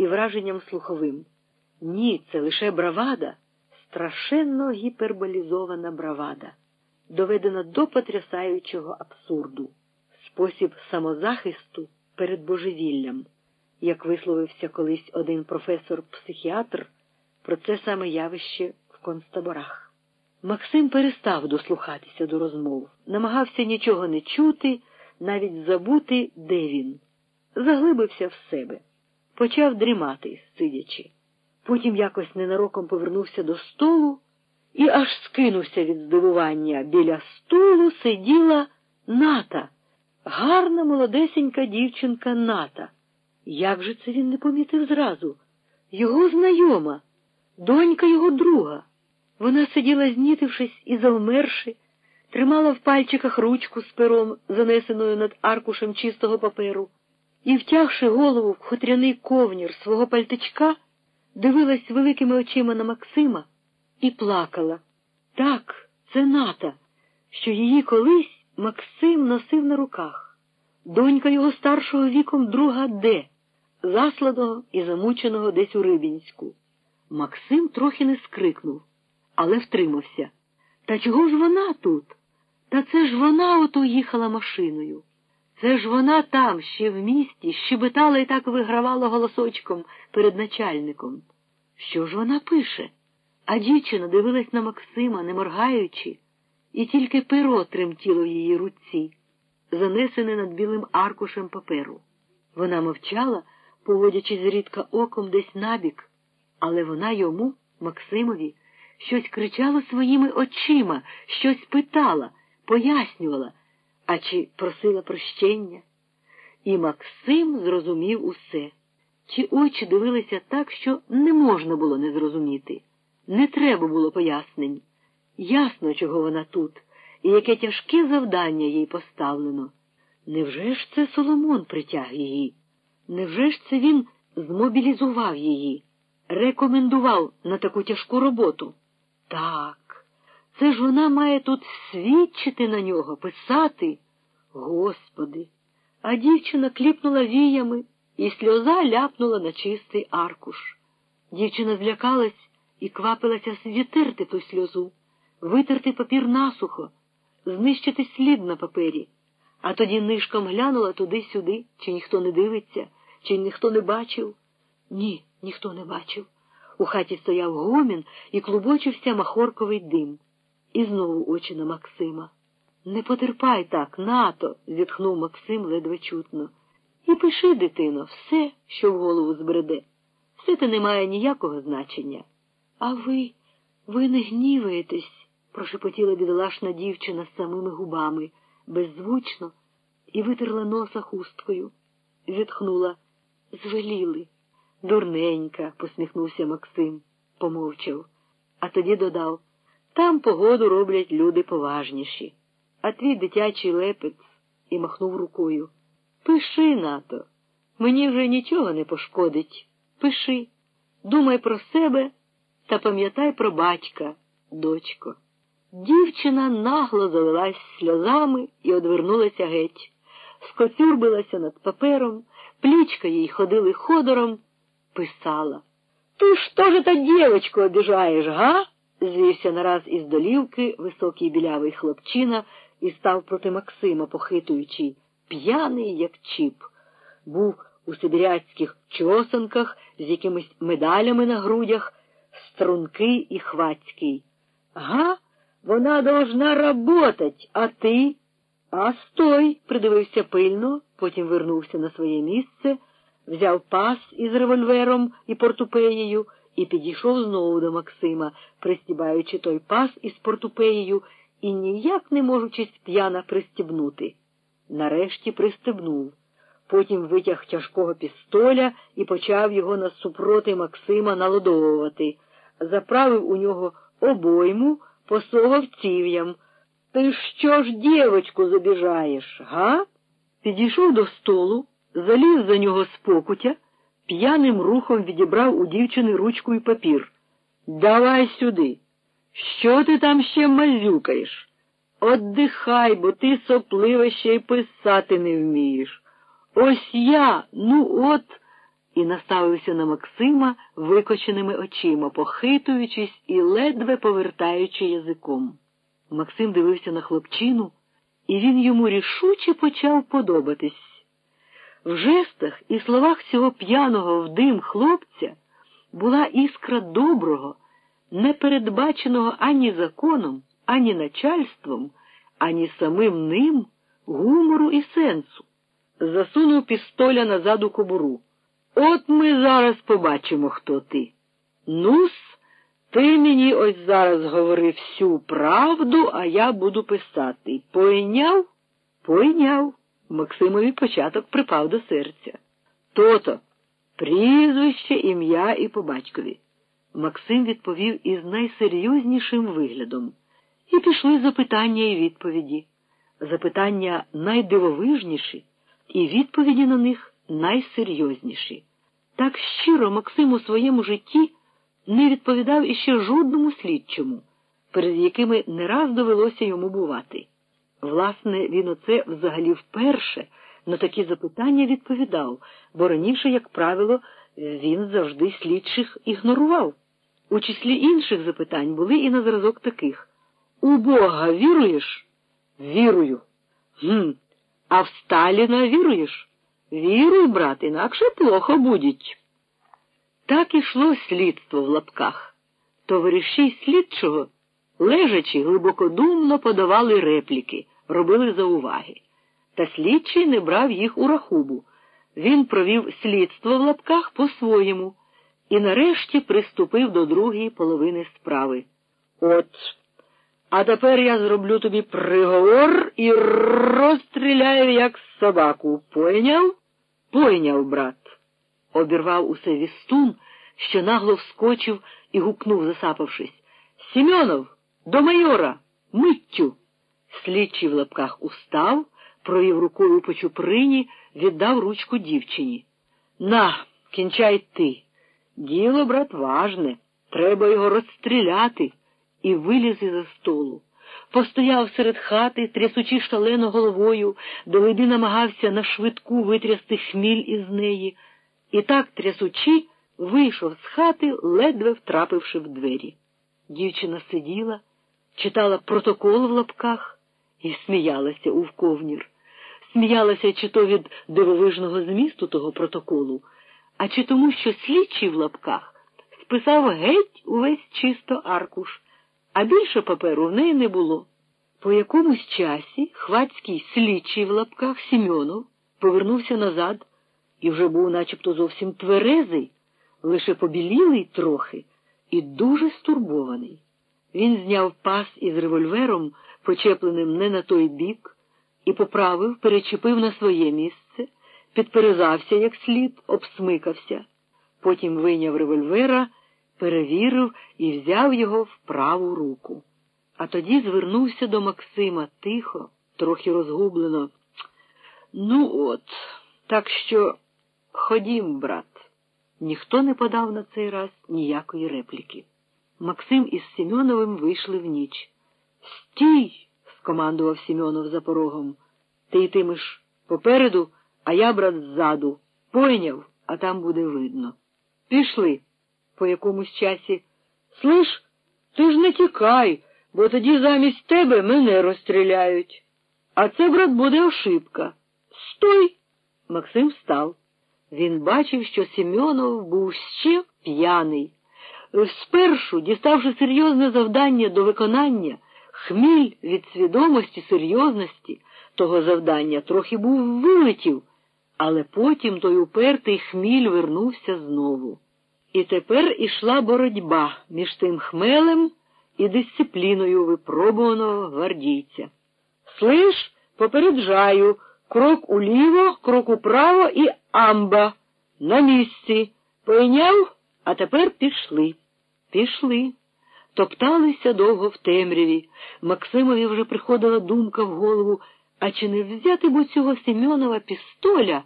і враженням слуховим. Ні, це лише бравада, страшенно гіперболізована бравада, доведена до потрясаючого абсурду, спосіб самозахисту перед божевіллям, як висловився колись один професор-психіатр про це саме явище в концтаборах. Максим перестав дослухатися до розмов, намагався нічого не чути, навіть забути, де він. Заглибився в себе, почав дрімати, сидячи. Потім якось ненароком повернувся до столу і аж скинувся від здивування. Біля столу сиділа ната, гарна молодесенька дівчинка ната. Як же це він не помітив зразу? Його знайома, донька його друга. Вона сиділа, знітившись і завмерши, тримала в пальчиках ручку з пером, занесеною над аркушем чистого паперу, і, втягши голову в хутряний ковнір свого пальтичка, дивилась великими очима на Максима і плакала. Так, це ната, що її колись Максим носив на руках. Донька його старшого віком друга Д, засланого і замученого десь у Рибінську. Максим трохи не скрикнув, але втримався. Та чого ж вона тут? Та це ж вона ото їхала машиною. Це ж вона там, ще в місті, щебетала і так вигравала голосочком перед начальником. Що ж вона пише? А дівчина дивилась на Максима, не моргаючи, і тільки перо тремтіло в її руці, занесене над білим аркушем паперу. Вона мовчала, поводячи зрідка оком десь набік, але вона йому, Максимові, щось кричала своїми очима, щось питала, пояснювала, а чи просила прощення. І Максим зрозумів усе. Ті очі дивилися так, що не можна було не зрозуміти. Не треба було пояснень. Ясно, чого вона тут, і яке тяжке завдання їй поставлено. Невже ж це Соломон притяг її? Невже ж це він змобілізував її, рекомендував на таку тяжку роботу? Так, це ж вона має тут свідчити на нього, писати. Господи. А дівчина кліпнула віями, і сльоза ляпнула на чистий аркуш. Дівчина злякалась і квапилася звітерти ту сльозу, витерти папір насухо, знищити слід на папері, а тоді нишком глянула туди-сюди, чи ніхто не дивиться, чи ніхто не бачив. Ні, ніхто не бачив. У хаті стояв гомін і клубочився махорковий дим. І знову очі на Максима. Не потерпай так, нато, зітхнув Максим ледве чутно. І пиши, дитино, все, що в голову збреде. Все це не має ніякого значення. А ви, ви не гніваєтесь, прошепотіла бідолашна дівчина з самими губами, беззвучно, і витерла носа хусткою. Зітхнула. Звеліли. Дурненька, посміхнувся Максим, помовчав, а тоді додав там погоду роблять люди поважніші. А твій дитячий лепець і махнув рукою. Пиши, нато, мені вже нічого не пошкодить. Пиши, думай про себе та пам'ятай про батька, дочко. Дівчина нагло залилась сльозами і одвернулася геть, скоцюрбилася над папером, плічка їй ходили ходором, писала. Ти ж теж та дівочку обіжаєш, га? Звівся нараз із долівки високий білявий хлопчина і став проти Максима, похитуючи, п'яний, як чіп. Був у сибіряцьких чосанках з якимись медалями на грудях, стрункий і хвацький. Га, вона должна работать, а ти? А стой, придивився пильно, потім вернувся на своє місце, взяв пас із револьвером і портупеєю і підійшов знову до Максима, пристібаючи той пас із портупеєю і ніяк не можучись п'яна пристібнути. Нарешті пристебнув. Потім витяг тяжкого пістоля і почав його насупроти Максима налодовувати. Заправив у нього обойму, посогав ців'ям. Ти що ж, дівочку, забіжаєш, га? Підійшов до столу, заліз за нього з покутя, п'яним рухом відібрав у дівчини ручку і папір. Давай сюди. Що ти там ще мазюкаєш? Отдихай, бо ти сопливе ще й писати не вмієш. Ось я, ну от, і наставився на Максима викоченими очима, похитуючись і ледве повертаючи язиком. Максим дивився на хлопчину, і він йому рішуче почав подобатись. В жестах і словах цього п'яного в дим хлопця була іскра доброго, не передбаченого ані законом, ані начальством, ані самим ним гумору і сенсу. Засунув пістоля назад у кобуру. От ми зараз побачимо, хто ти. Нус, ти мені ось зараз говори всю правду, а я буду писати. Пойняв? Пойняв. Максимові початок припав до серця. То-то, прізвище, ім'я і по батькові. Максим відповів із найсерйознішим виглядом. І пішли запитання і відповіді. Запитання найдивовижніші, і відповіді на них найсерйозніші. Так щиро Максим у своєму житті не відповідав іще жодному слідчому, перед якими не раз довелося йому бувати. Власне, він оце взагалі вперше на такі запитання відповідав, бо раніше, як правило, він завжди слідчих ігнорував. У числі інших запитань були і на зразок таких У Бога віруєш? Вірую. Гм, А в Сталіна віруєш? Віруй, брат, інакше плохо будіть. Так ішло слідство в лапках. Товариші слідчого, лежачи, глибокодумно подавали репліки, робили зауваги. Та слідчий не брав їх у рахубу. Він провів слідство в лапках по-своєму і нарешті приступив до другої половини справи. От, а тепер я зроблю тобі приговор і розстріляю, як собаку. Пойняв? Пойняв, брат. Обірвав усе вістун, що нагло вскочив і гукнув, засапавшись. Сімьонов, до майора, миттю. Слідчий в лапках устав, провів рукою по чуприні, віддав ручку дівчині. На, кінчай ти. Діло, брат, важне. Треба його розстріляти. І виліз із столу. Постояв серед хати, трясучи шалено головою, доведи намагався на швидку витрясти хміль із неї, і так, трясучи, вийшов з хати, ледве втрапивши в двері. Дівчина сиділа, читала протокол в лапках і сміялася у вковнір. Сміялася чи то від дивовижного змісту того протоколу, а чи тому, що слідчий в лапках списав геть увесь чисто аркуш а більше паперу в неї не було. По якомусь часі хвацький слідчий в лапках Сімьонов повернувся назад і вже був начебто зовсім тверезий, лише побілілий трохи і дуже стурбований. Він зняв пас із револьвером, почепленим не на той бік, і поправив, перечепив на своє місце, підперезався як слід, обсмикався. Потім вийняв револьвера перевірив і взяв його в праву руку. А тоді звернувся до Максима тихо, трохи розгублено. Ну, от, так що ходім, брат. Ніхто не подав на цей раз ніякої репліки. Максим із Семеновим вийшли в ніч. Стій! скомандував Семенов за порогом. Ти йтимеш попереду, а я, брат, ззаду. Пойняв, а там буде видно. Пішли по якомусь часі. Слиш, ти ж не тікай, бо тоді замість тебе мене розстріляють. А це, брат, буде ошибка. Стой! Максим встав. Він бачив, що Семенов був ще п'яний. Спершу, діставши серйозне завдання до виконання, хміль від свідомості серйозності того завдання трохи був вилетів, але потім той упертий хміль вернувся знову. І тепер ішла боротьба між тим хмелем і дисципліною випробуваного гвардійця. Слиш, попереджаю, крок уліво, крок управо і амба. На місці. Пойняв, а тепер пішли. Пішли. Топталися довго в темряві. Максимові вже приходила думка в голову, а чи не взяти б у цього Семенова пістоля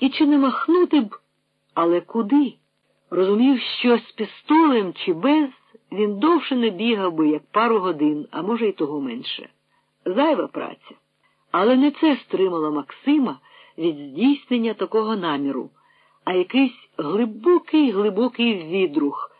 і чи не махнути б, але куди? Розумів, що з пістолем чи без він довше не бігав би, як пару годин, а може, й того менше. Зайва праця. Але не це стримало Максима від здійснення такого наміру, а якийсь глибокий глибокий відрух